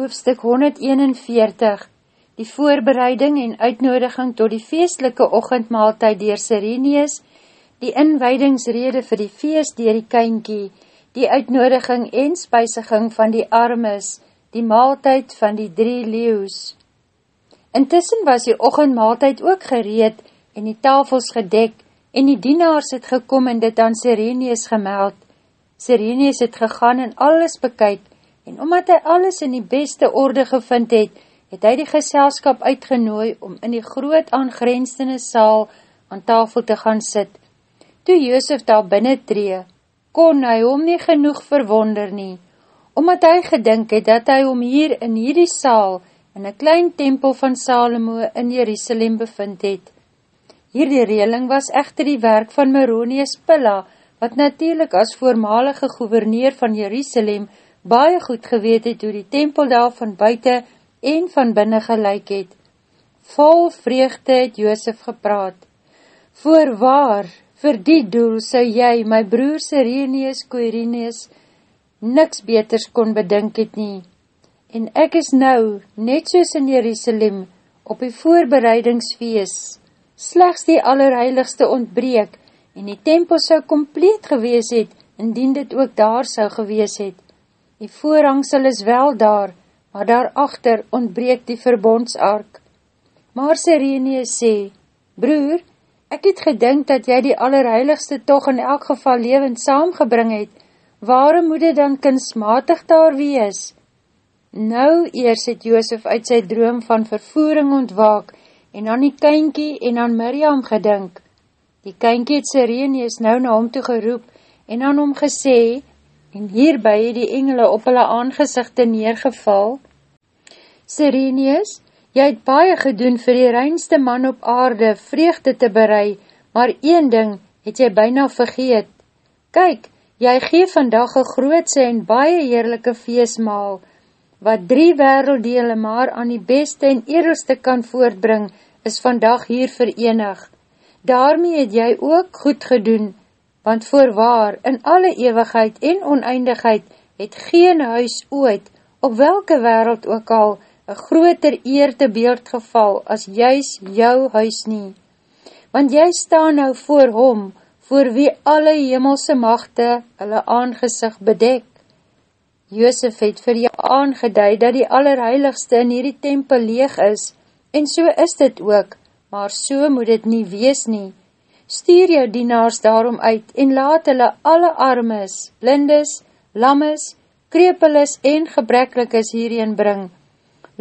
Hoofstuk 141 Die voorbereiding en uitnodiging tot die feestelike ochendmaaltijd dier Sirenius, die inwijdingsrede vir die feest dier die kynkie, die uitnodiging en spuisiging van die armes, die maaltijd van die drie leeuws. Intussen was die ochendmaaltijd ook gereed en die tafels gedek en die dienaars het gekom en dit aan Sirenius gemeld. Sirenius het gegaan en alles bekyk en omdat hy alles in die beste orde gevind het, het hy die geselskap uitgenooi om in die groot aangrensende saal aan tafel te gaan sit. Toe Joosef daar binnen tree, kon hy hom nie genoeg verwonder nie, omdat hy gedink het dat hy hom hier in hierdie saal in een klein tempel van Salomo in Jerusalem bevind het. Hierdie reeling was echter die werk van Meronius Pilla, wat natuurlijk as voormalige gouverneur van Jerusalem baie goed geweet het hoe die tempel daar van buiten en van binnen gelijk het. Vol vreugde het Joosef gepraat. Voorwaar, vir die doel sou jy, my broer Sirenius Koirinius, niks beters kon bedink het nie. En ek is nou, net soos in Jerusalem, op die voorbereidingsfeest, slechts die allerheiligste ontbreek, en die tempel sou compleet gewees het, indien dit ook daar sou gewees het. Die voorhangsel is wel daar, maar daarachter ontbreek die verbondsark. Maar Sirenius sê, Broer, ek het gedink dat jy die allerheiligste toch in elk geval levend saamgebring het, waarom moet dit dan kunstmatig daar wees? Nou eers het Joosef uit sy droom van vervoering ontwaak en aan die kynkie en aan Miriam gedink. Die kynkie het Sirenius nou na hom toe geroep en aan hom gesê, en hierby het die engele op hulle aangezichte neergeval. Sirenius, jy het baie gedoen vir die reinste man op aarde vreugde te berei, maar een ding het jy byna vergeet. Kyk, jy gee vandag een grootse en baie heerlijke feestmaal, wat drie werelddele maar aan die beste en edelste kan voortbring, is vandag hier verenig daarmee het jy ook goed gedoen, want voorwaar, in alle eeuwigheid en oneindigheid, het geen huis ooit, op welke wereld ook al, een groter eer te beeld geval, as juis jou huis nie. Want jy staan nou voor hom, voor wie alle hemelse machte hulle aangezicht bedek. Joosef het vir jou aangeduid, dat die allerheiligste in hierdie tempel leeg is, en so is dit ook, maar so moet het nie wees nie. Stuur jou dienaars daarom uit en laat hulle alle armes, blindes, lammes, krepeles en gebreklikes hierheen bring.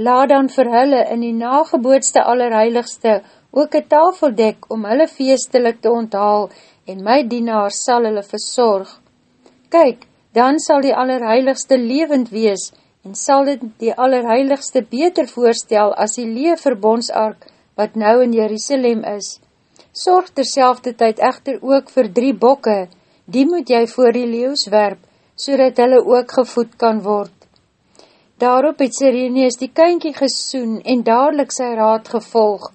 Laat dan vir hulle in die nagebootste allerheiligste ook een tafel dek om hulle feestelik te onthaal en my dienaars sal hulle verzorg. Kyk, dan sal die allerheiligste levend wees en sal dit die allerheiligste beter voorstel as die leeverbondsark wat nou in Jerusalem is. Sorg terselfde tyd echter ook vir drie bokke, die moet jy voor die leeuws werp, so dat hulle ook gevoed kan word. Daarop het Sireneus die kynkie gesoen en dadelijk sy raad gevolg,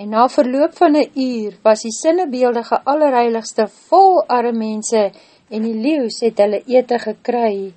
en na verloop van een uur was die sinnebeeldige allerheiligste vol arme mense en die leeuws het hulle ete gekry.